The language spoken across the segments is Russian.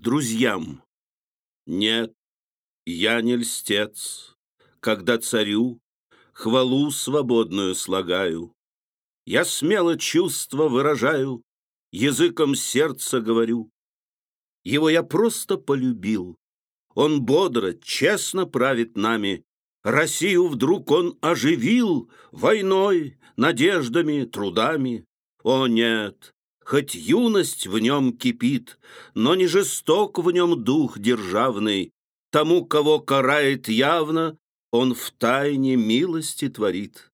друзьям. Нет, я не льстец, когда царю Хвалу свободную слагаю. Я смело чувства выражаю, Языком сердца говорю. Его я просто полюбил. Он бодро, честно правит нами. Россию вдруг он оживил Войной, надеждами, трудами. О нет, хоть юность в нем кипит, Но не жесток в нем дух державный. Тому, кого карает явно, Он в тайне милости творит.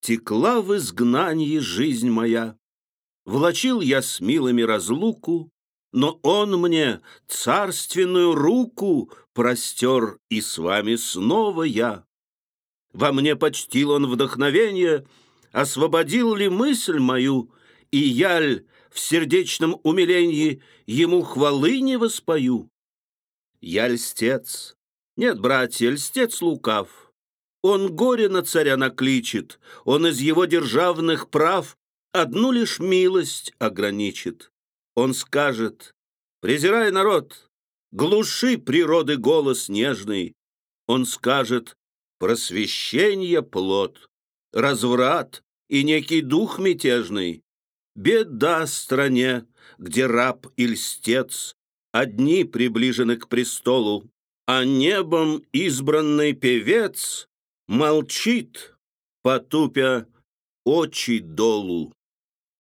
Текла в изгнании жизнь моя, Влачил я с милыми разлуку, Но он мне царственную руку Простер, и с вами снова я. Во мне почтил он вдохновение, Освободил ли мысль мою, И яль в сердечном умилении Ему хвалы не воспою? Я льстец. Нет, братья, льстец лукав. Он горе на царя накличет, Он из его державных прав Одну лишь милость ограничит. Он скажет, презирай народ, Глуши природы голос нежный. Он скажет, просвещение плод, Разврат и некий дух мятежный. Беда стране, где раб и льстец Одни приближены к престолу, А небом избранный певец Молчит, потупя очи долу.